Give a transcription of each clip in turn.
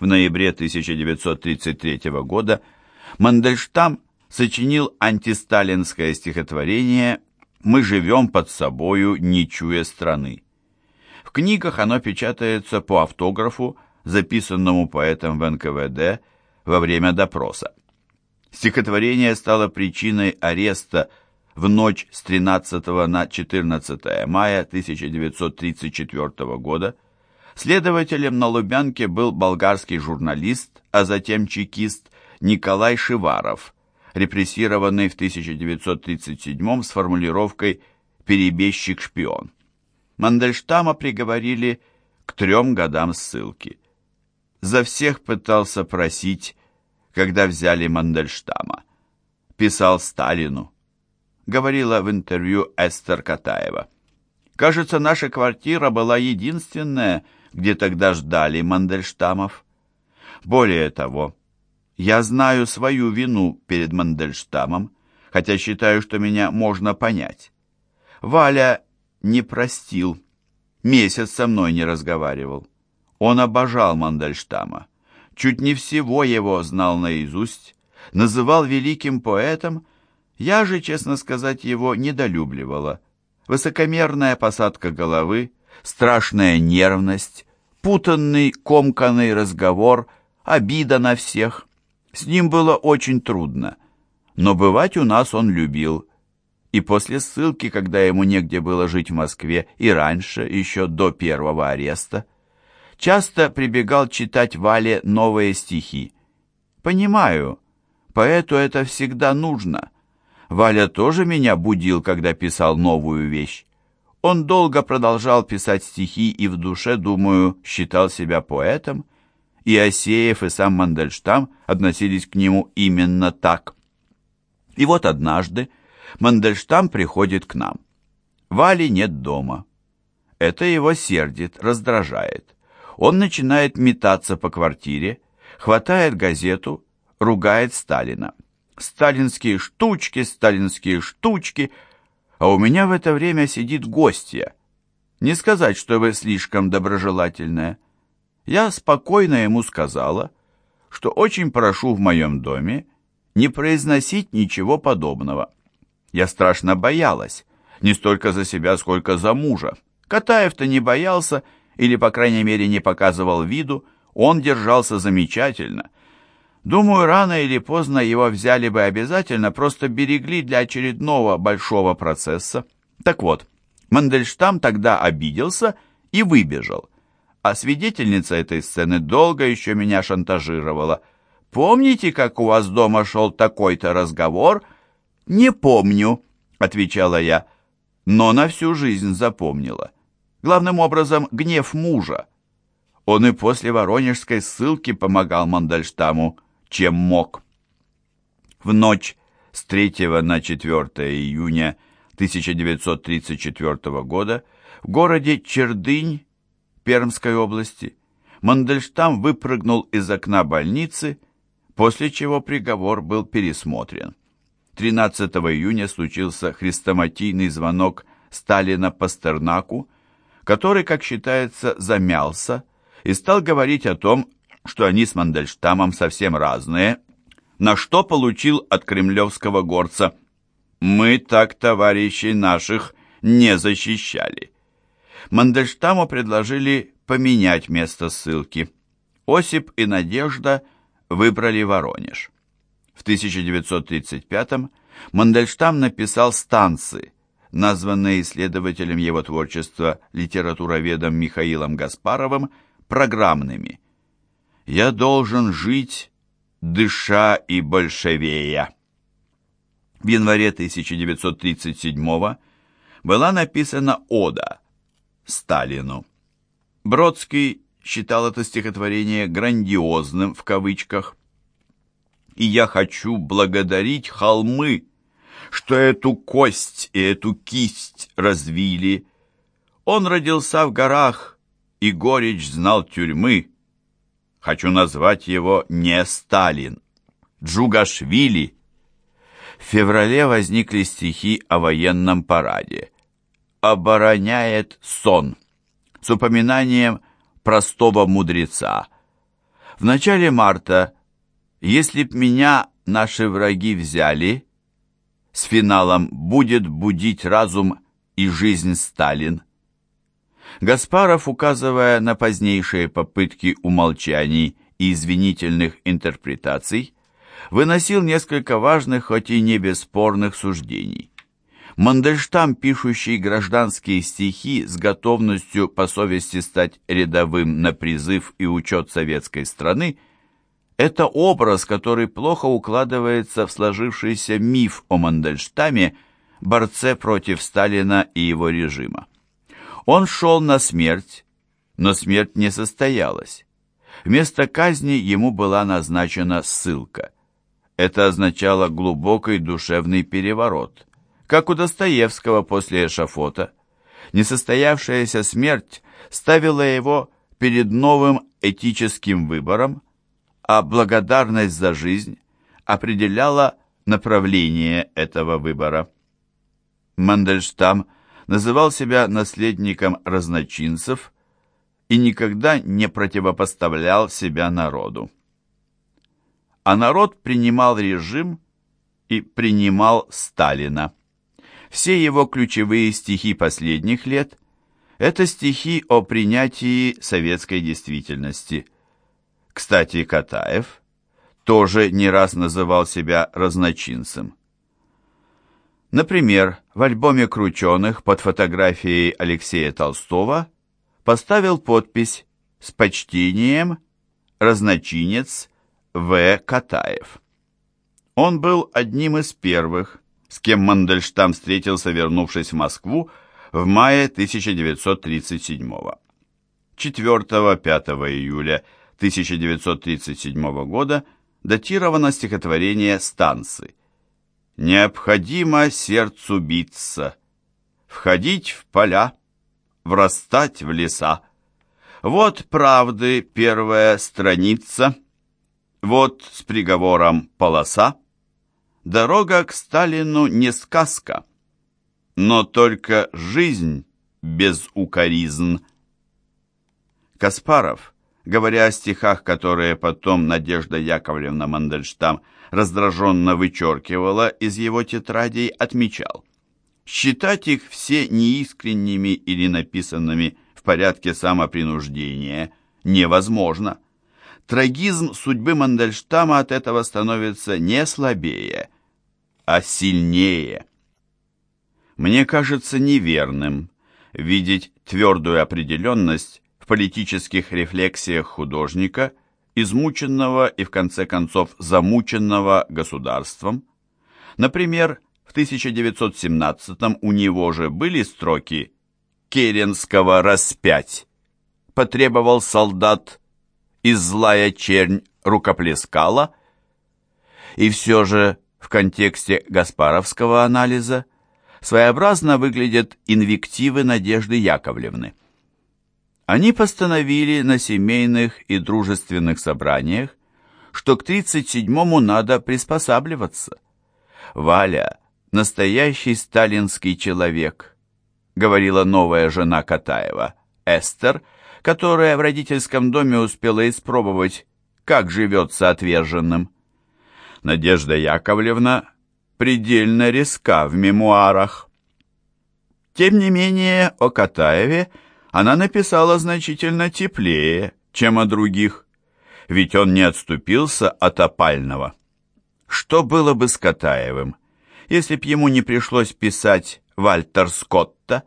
в ноябре 1933 года Мандельштам сочинил антисталинское стихотворение «Мы живем под собою, не чуя страны». В книгах оно печатается по автографу, записанному поэтом в НКВД во время допроса. Стихотворение стало причиной ареста в ночь с 13 на 14 мая 1934 года. Следователем на Лубянке был болгарский журналист, а затем чекист Николай Шиваров, репрессированный в 1937 с формулировкой «перебежчик-шпион». Мандельштама приговорили к трем годам ссылки. За всех пытался просить, когда взяли Мандельштама. Писал Сталину. Говорила в интервью Эстер Катаева. Кажется, наша квартира была единственная, где тогда ждали Мандельштамов. Более того, я знаю свою вину перед Мандельштамом, хотя считаю, что меня можно понять. Валя не простил, месяц со мной не разговаривал. Он обожал Мандельштама, чуть не всего его знал наизусть, называл великим поэтом, я же, честно сказать, его недолюбливала. Высокомерная посадка головы, страшная нервность, путанный, комканный разговор, обида на всех. С ним было очень трудно, но бывать у нас он любил, и после ссылки, когда ему негде было жить в Москве, и раньше, еще до первого ареста, часто прибегал читать Вале новые стихи. Понимаю, поэту это всегда нужно. Валя тоже меня будил, когда писал новую вещь. Он долго продолжал писать стихи и в душе, думаю, считал себя поэтом, и Осеев и сам Мандельштам относились к нему именно так. И вот однажды, Мандельштам приходит к нам. Вали нет дома. Это его сердит, раздражает. Он начинает метаться по квартире, хватает газету, ругает Сталина. Сталинские штучки, сталинские штучки. А у меня в это время сидит гостья. Не сказать, что вы слишком доброжелательная. Я спокойно ему сказала, что очень прошу в моем доме не произносить ничего подобного. Я страшно боялась, не столько за себя, сколько за мужа. Катаев-то не боялся, или, по крайней мере, не показывал виду, он держался замечательно. Думаю, рано или поздно его взяли бы обязательно, просто берегли для очередного большого процесса. Так вот, Мандельштам тогда обиделся и выбежал. А свидетельница этой сцены долго еще меня шантажировала. «Помните, как у вас дома шел такой-то разговор?» «Не помню», — отвечала я, но на всю жизнь запомнила. Главным образом, гнев мужа. Он и после воронежской ссылки помогал Мандельштаму, чем мог. В ночь с 3 на 4 июня 1934 года в городе Чердынь Пермской области Мандельштам выпрыгнул из окна больницы, после чего приговор был пересмотрен. 13 июня случился хрестоматийный звонок Сталина Пастернаку, который, как считается, замялся и стал говорить о том, что они с Мандельштамом совсем разные, на что получил от кремлевского горца «Мы так товарищей наших не защищали». Мандельштаму предложили поменять место ссылки. Осип и Надежда выбрали Воронеж. В 1935-м Мандельштам написал «Станцы», названные исследователем его творчества литературоведом Михаилом Гаспаровым программными. «Я должен жить, дыша и большевея». В январе 1937 была написана ода Сталину. Бродский считал это стихотворение «грандиозным» в кавычках и я хочу благодарить холмы, что эту кость и эту кисть развили. Он родился в горах, и горечь знал тюрьмы. Хочу назвать его не Сталин, Джугашвили. В феврале возникли стихи о военном параде. «Обороняет сон» с упоминанием простого мудреца – В начале марта «Если б меня наши враги взяли» с финалом «Будет будить разум и жизнь Сталин». Гаспаров, указывая на позднейшие попытки умолчаний и извинительных интерпретаций, выносил несколько важных, хоть и не бесспорных суждений. Мандельштам, пишущий гражданские стихи с готовностью по совести стать рядовым на призыв и учет советской страны, это образ, который плохо укладывается в сложившийся миф о Мандельштаме, борце против Сталина и его режима. Он шел на смерть, но смерть не состоялась. Вместо казни ему была назначена ссылка. Это означало глубокий душевный переворот, как у Достоевского после эшафота. Несостоявшаяся смерть ставила его перед новым этическим выбором, а благодарность за жизнь определяла направление этого выбора. Мандельштам называл себя наследником разночинцев и никогда не противопоставлял себя народу. А народ принимал режим и принимал Сталина. Все его ключевые стихи последних лет – это стихи о принятии советской действительности. Кстати, Катаев тоже не раз называл себя разночинцем. Например, в альбоме «Крученых» под фотографией Алексея Толстого поставил подпись «С почтением, разночинец В. Катаев». Он был одним из первых, с кем Мандельштам встретился, вернувшись в Москву в мае 1937 -го. 4-5 июля 1937 года датировано стихотворение «Станцы». Необходимо сердцу биться, входить в поля, врастать в леса. Вот правды первая страница, вот с приговором полоса. Дорога к Сталину не сказка, но только жизнь без укоризн. Каспаров, говоря о стихах, которые потом Надежда Яковлевна Мандельштам раздраженно вычеркивала из его тетрадей, отмечал. Считать их все неискренними или написанными в порядке самопринуждения невозможно. Трагизм судьбы Мандельштама от этого становится не слабее, а сильнее. Мне кажется неверным видеть твердую определенность в политических рефлексиях художника – измученного и в конце концов замученного государством. Например, в 1917 у него же были строки «Керенского распять». Потребовал солдат, и злая чернь рукоплескала. И все же в контексте Гаспаровского анализа своеобразно выглядят инвективы Надежды Яковлевны. Они постановили на семейных и дружественных собраниях, что к 37-му надо приспосабливаться. Валя – настоящий сталинский человек, говорила новая жена Катаева, Эстер, которая в родительском доме успела испробовать, как живется отверженным. Надежда Яковлевна предельно резка в мемуарах. Тем не менее, о Катаеве – она написала значительно теплее, чем о других, ведь он не отступился от опального. Что было бы с Катаевым, если б ему не пришлось писать Вальтер Скотта?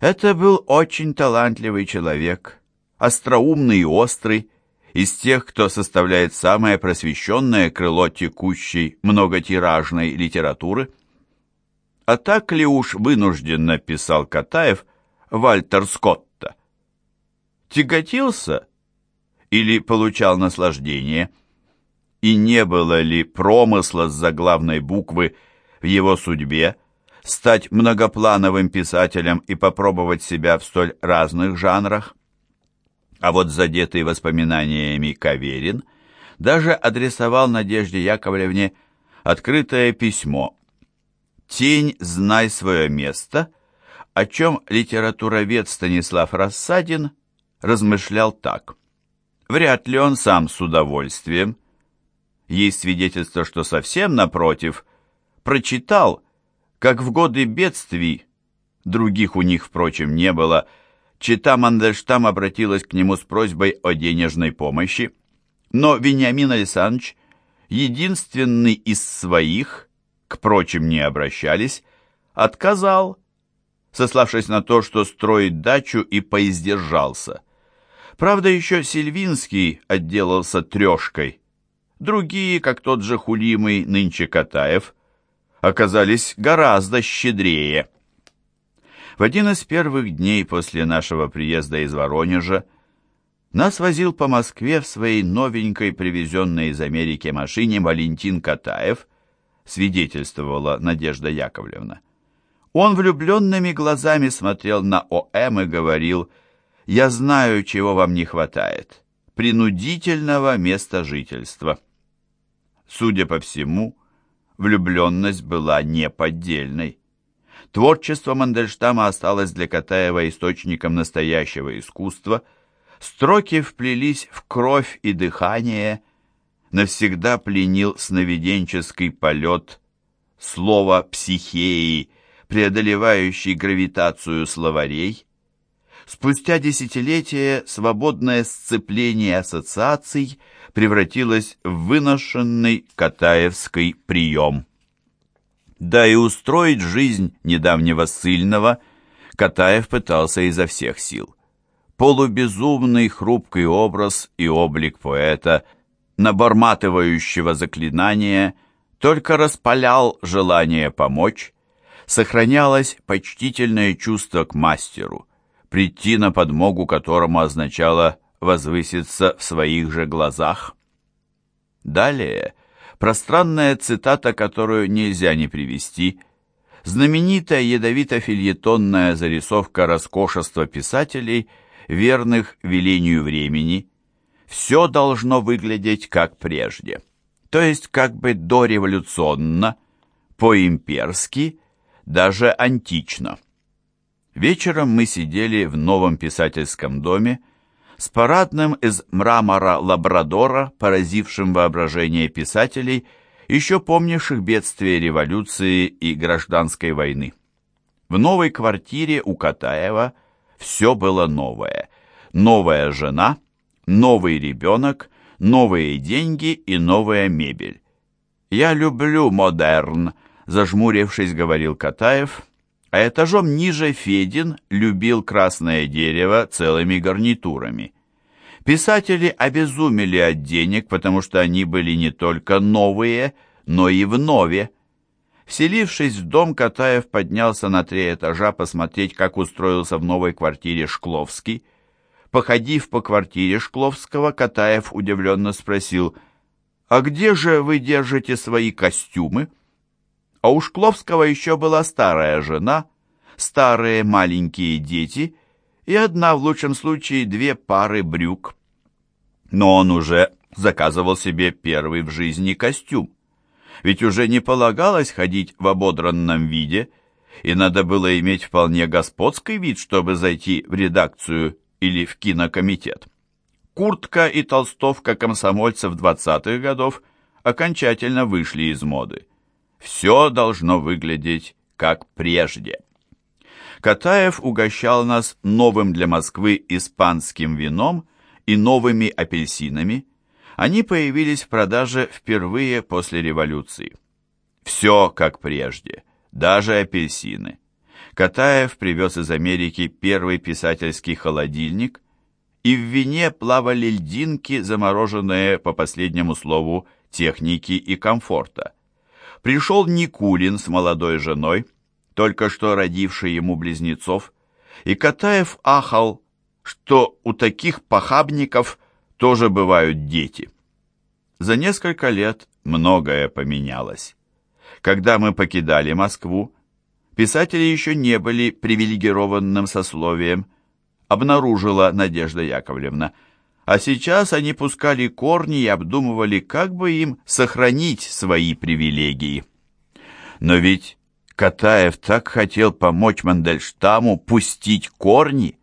Это был очень талантливый человек, остроумный и острый, из тех, кто составляет самое просвещенное крыло текущей многотиражной литературы. А так ли уж вынужденно писал Катаев, Вальтер Скотта? Тяготился или получал наслаждение? И не было ли промысла с заглавной буквы в его судьбе стать многоплановым писателем и попробовать себя в столь разных жанрах? А вот задетый воспоминаниями Каверин даже адресовал Надежде Яковлевне открытое письмо «Тень, знай свое место», о чем литературовед Станислав Рассадин размышлял так. Вряд ли он сам с удовольствием. Есть свидетельство, что совсем напротив, прочитал, как в годы бедствий, других у них, впрочем, не было, чита Мандельштам обратилась к нему с просьбой о денежной помощи, но Вениамин Александрович, единственный из своих, к прочим не обращались, отказал, сославшись на то, что строит дачу и поиздержался. Правда, еще Сильвинский отделался трешкой. Другие, как тот же хулимый нынче Катаев, оказались гораздо щедрее. В один из первых дней после нашего приезда из Воронежа нас возил по Москве в своей новенькой, привезенной из Америки машине Валентин Катаев, свидетельствовала Надежда Яковлевна. Он влюбленными глазами смотрел на ОМ и говорил, «Я знаю, чего вам не хватает. Принудительного места жительства». Судя по всему, влюбленность была неподдельной. Творчество Мандельштама осталось для Катаева источником настоящего искусства. Строки вплелись в кровь и дыхание, навсегда пленил сновиденческий полет слова «психеи», преодолевающий гравитацию словарей. Спустя десятилетия свободное сцепление ассоциаций превратилось в выношенный катаевский прием. Да и устроить жизнь недавнего ссыльного Катаев пытался изо всех сил. Полубезумный хрупкий образ и облик поэта, наборматывающего заклинания, только распалял желание помочь, сохранялось почтительное чувство к мастеру, прийти на подмогу которому означало возвыситься в своих же глазах. Далее пространная цитата, которую нельзя не привести, знаменитая ядовито-фильетонная зарисовка роскошества писателей, верных велению времени, все должно выглядеть как прежде, то есть как бы дореволюционно, по-имперски, даже антично. Вечером мы сидели в новом писательском доме, с парадным из мрамора лабрадора, поразившим воображение писателей, еще помнивших бедствия революции и гражданской войны. В новой квартире у Катаева все было новое. Новая жена, новый ребенок, новые деньги и новая мебель. «Я люблю модерн», — зажмурившись, говорил Катаев, а этажом ниже Федин любил красное дерево целыми гарнитурами. Писатели обезумели от денег, потому что они были не только новые, но и в нове. Вселившись в дом, Катаев поднялся на три этажа посмотреть, как устроился в новой квартире Шкловский. Походив по квартире Шкловского, Катаев удивленно спросил, «А где же вы держите свои костюмы?» А у Шкловского еще была старая жена, старые маленькие дети и одна, в лучшем случае, две пары брюк. Но он уже заказывал себе первый в жизни костюм. Ведь уже не полагалось ходить в ободранном виде, и надо было иметь вполне господский вид, чтобы зайти в редакцию или в кинокомитет. Куртка и толстовка комсомольцев 20-х годов окончательно вышли из моды все должно выглядеть как прежде. Катаев угощал нас новым для Москвы испанским вином и новыми апельсинами. Они появились в продаже впервые после революции. Все как прежде, даже апельсины. Катаев привез из Америки первый писательский холодильник, и в вине плавали льдинки, замороженные по последнему слову техники и комфорта пришел Никулин с молодой женой, только что родившей ему близнецов, и Катаев ахал, что у таких похабников тоже бывают дети. За несколько лет многое поменялось. Когда мы покидали Москву, писатели еще не были привилегированным сословием, обнаружила Надежда Яковлевна – а сейчас они пускали корни и обдумывали, как бы им сохранить свои привилегии. Но ведь Катаев так хотел помочь Мандельштаму пустить корни.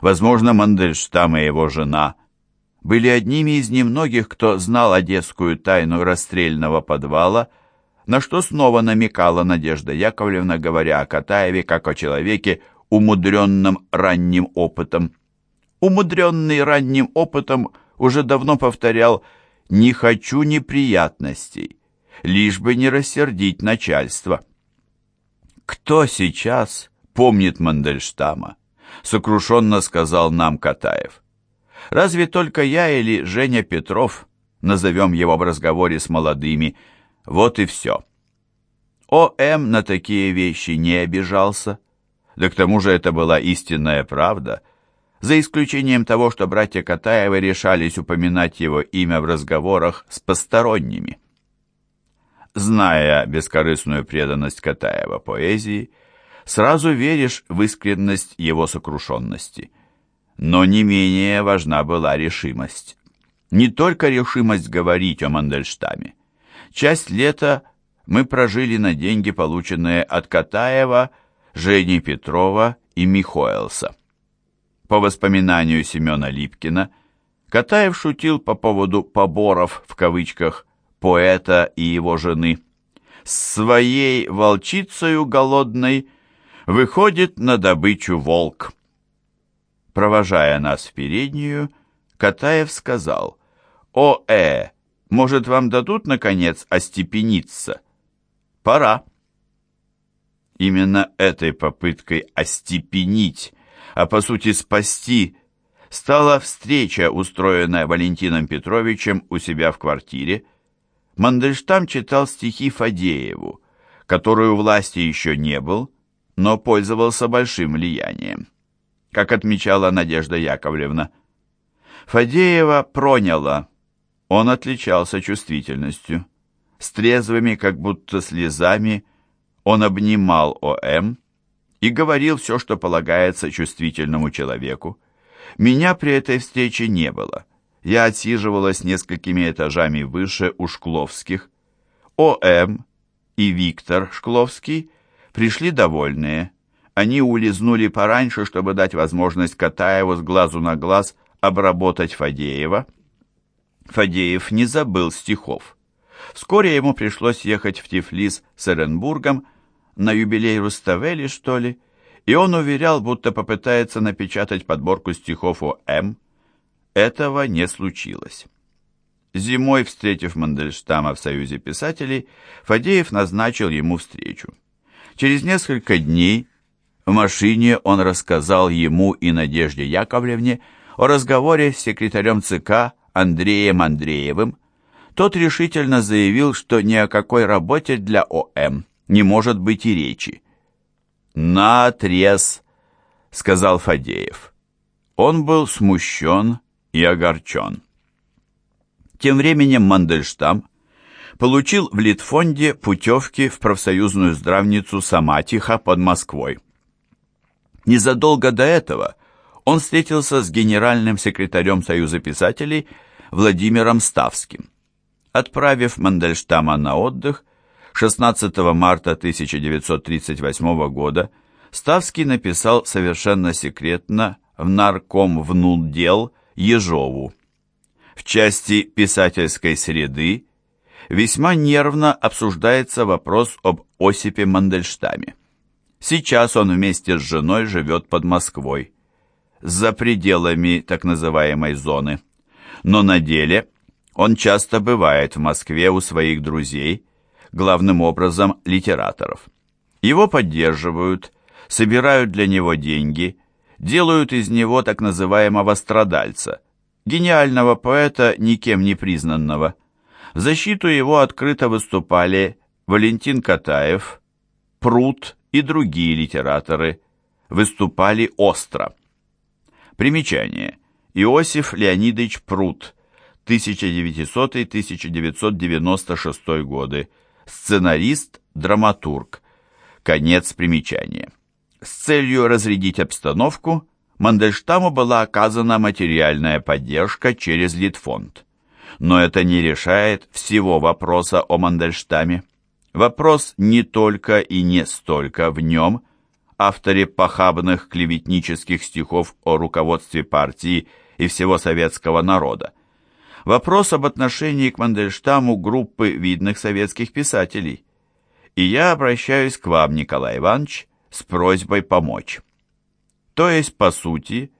Возможно, Мандельштам и его жена были одними из немногих, кто знал одесскую тайну расстрельного подвала, на что снова намекала Надежда Яковлевна, говоря о Катаеве как о человеке, умудренном ранним опытом. Умудренный ранним опытом уже давно повторял «не хочу неприятностей, лишь бы не рассердить начальство». Кто сейчас помнит Мандельштама? Сокрушенно сказал нам Катаев. Разве только я или Женя Петров, назовем его в разговоре с молодыми, вот и все. О.М. на такие вещи не обижался. Да к тому же это была истинная правда, за исключением того, что братья Катаевы решались упоминать его имя в разговорах с посторонними. Зная бескорыстную преданность Катаева поэзии, сразу веришь в искренность его сокрушенности. Но не менее важна была решимость. Не только решимость говорить о Мандельштаме. Часть лета мы прожили на деньги, полученные от Катаева, Жени Петрова и Михоэлса. По воспоминанию Семена Липкина, Катаев шутил по поводу «поборов» в кавычках поэта и его жены. «Своей волчицею голодной выходит на добычу волк». Провожая нас в переднюю, Катаев сказал, «О, э, может, вам дадут, наконец, остепениться? Пора». Именно этой попыткой остепенить, а по сути спасти, стала встреча, устроенная Валентином Петровичем у себя в квартире, Мандельштам читал стихи Фадееву, который у власти еще не был, но пользовался большим влиянием. Как отмечала Надежда Яковлевна, Фадеева проняла, он отличался чувствительностью. С трезвыми, как будто слезами, он обнимал О.М. и говорил все, что полагается чувствительному человеку. Меня при этой встрече не было я отсиживалась несколькими этажами выше у Шкловских. О.М. и Виктор Шкловский пришли довольные. Они улизнули пораньше, чтобы дать возможность Катаеву с глазу на глаз обработать Фадеева. Фадеев не забыл стихов. Вскоре ему пришлось ехать в Тифлис с Эренбургом, на юбилей Руставели, что ли, и он уверял, будто попытается напечатать подборку стихов о М. Этого не случилось. Зимой, встретив Мандельштама в Союзе писателей, Фадеев назначил ему встречу. Через несколько дней в машине он рассказал ему и Надежде Яковлевне о разговоре с секретарем ЦК Андреем Андреевым. Тот решительно заявил, что ни о какой работе для ОМ не может быть и речи. «На отрез», — сказал Фадеев. Он был смущен и огорчен. Тем временем Мандельштам получил в Литфонде путевки в профсоюзную здравницу Саматиха под Москвой. Незадолго до этого он встретился с генеральным секретарем Союза писателей Владимиром Ставским. Отправив Мандельштама на отдых, 16 марта 1938 года Ставский написал совершенно секретно в нарком внуддел Ежову. В части писательской среды весьма нервно обсуждается вопрос об Осипе Мандельштаме. Сейчас он вместе с женой живет под Москвой, за пределами так называемой зоны. Но на деле он часто бывает в Москве у своих друзей, главным образом литераторов. Его поддерживают, собирают для него деньги – делают из него так называемого страдальца, гениального поэта, никем не признанного. В защиту его открыто выступали Валентин Катаев, Прут и другие литераторы, выступали остро. Примечание. Иосиф Леонидович Прут, 1900-1996 годы, сценарист, драматург. Конец примечания. С целью разрядить обстановку Мандельштаму была оказана материальная поддержка через Литфонд. Но это не решает всего вопроса о Мандельштаме. Вопрос не только и не столько в нем, авторе похабных клеветнических стихов о руководстве партии и всего советского народа. Вопрос об отношении к Мандельштаму группы видных советских писателей. И я обращаюсь к вам, Николай Иванович, с просьбой помочь. То есть, по сути,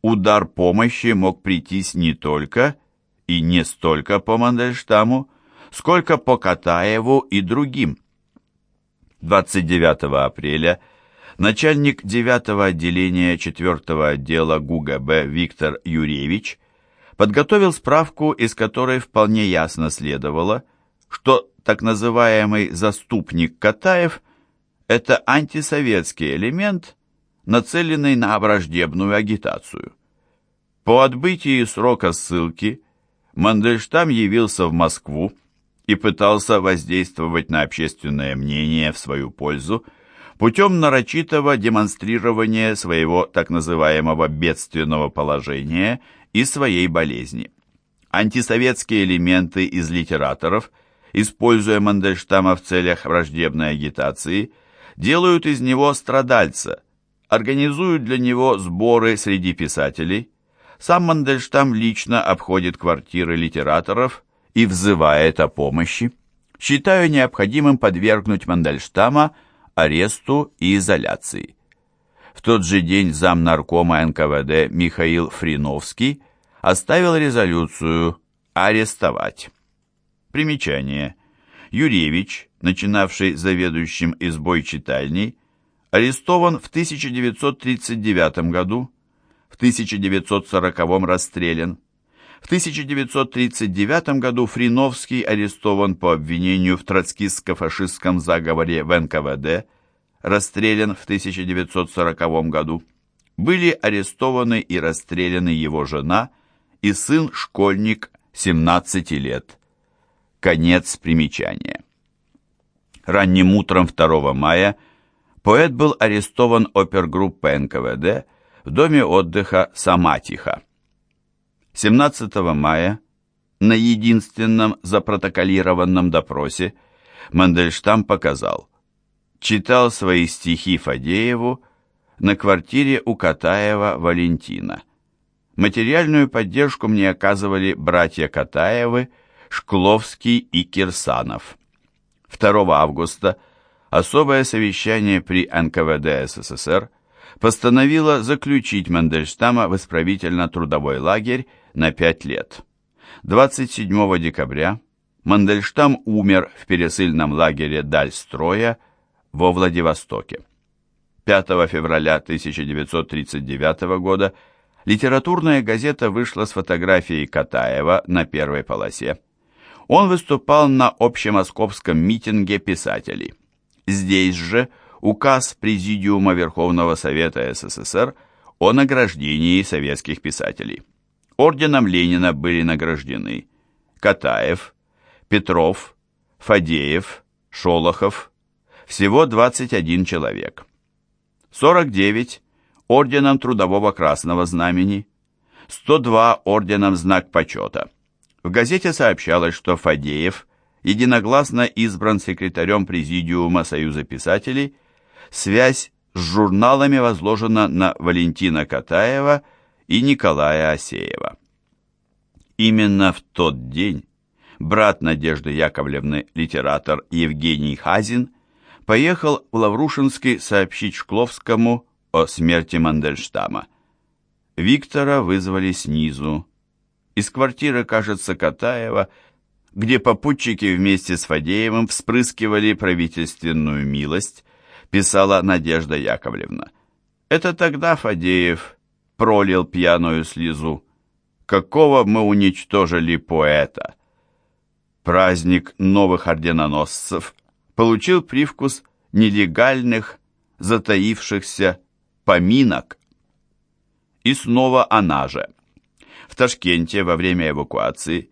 удар помощи мог прийтись не только и не столько по Мандельштаму, сколько по Катаеву и другим. 29 апреля начальник 9 отделения 4 отдела ГУГБ Виктор Юрьевич подготовил справку, из которой вполне ясно следовало, что так называемый «заступник Катаев» – это антисоветский элемент, нацеленный на враждебную агитацию. По отбытии срока ссылки Мандельштам явился в Москву и пытался воздействовать на общественное мнение в свою пользу путем нарочитого демонстрирования своего так называемого бедственного положения и своей болезни. Антисоветские элементы из литераторов, используя Мандельштама в целях враждебной агитации, делают из него страдальца, организуют для него сборы среди писателей. Сам Мандельштам лично обходит квартиры литераторов и взывает о помощи. Считаю необходимым подвергнуть Мандельштама аресту и изоляции. Тот же день зам наркома НКВД Михаил Фриновский оставил резолюцию «Арестовать». Примечание. Юрьевич, начинавший заведующим избой читальней, арестован в 1939 году, в 1940 расстрелян. В 1939 году Фриновский арестован по обвинению в троцкистско-фашистском заговоре в НКВД, расстрелян в 1940 году. Были арестованы и расстреляны его жена и сын-школьник 17 лет. Конец примечания. Ранним утром 2 мая поэт был арестован опергруппой НКВД в доме отдыха Саматиха. 17 мая на единственном запротоколированном допросе Мандельштам показал, читал свои стихи Фадееву на квартире у Катаева Валентина. Материальную поддержку мне оказывали братья Катаевы, Шкловский и Кирсанов. 2 августа особое совещание при НКВД СССР постановило заключить Мандельштама в исправительно-трудовой лагерь на пять лет. 27 декабря Мандельштам умер в пересыльном лагере Дальстроя во Владивостоке. 5 февраля 1939 года литературная газета вышла с фотографией Катаева на первой полосе. Он выступал на общемосковском митинге писателей. Здесь же указ Президиума Верховного Совета СССР о награждении советских писателей. Орденом Ленина были награждены Катаев, Петров, Фадеев, Шолохов, всего 21 человек. 49 орденом Трудового Красного Знамени, 102 орденом Знак Почета. В газете сообщалось, что Фадеев единогласно избран секретарем Президиума Союза писателей, связь с журналами возложена на Валентина Катаева и Николая Осеева. Именно в тот день брат Надежды Яковлевны, литератор Евгений Хазин, поехал в Лаврушинский сообщить Шкловскому о смерти Мандельштама. Виктора вызвали снизу. Из квартиры, кажется, Катаева, где попутчики вместе с Фадеевым вспрыскивали правительственную милость, писала Надежда Яковлевна. Это тогда Фадеев пролил пьяную слезу. Какого мы уничтожили поэта? Праздник новых орденоносцев получил привкус нелегальных, затаившихся поминок. И снова она же. В Ташкенте во время эвакуации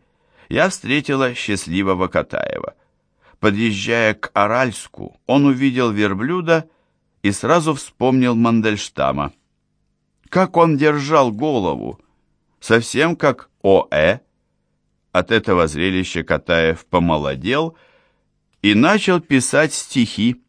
я встретила счастливого Катаева. Подъезжая к Аральску, он увидел верблюда и сразу вспомнил Мандельштама. Как он держал голову! Совсем как О.Э. От этого зрелища Катаев помолодел и начал писать стихи.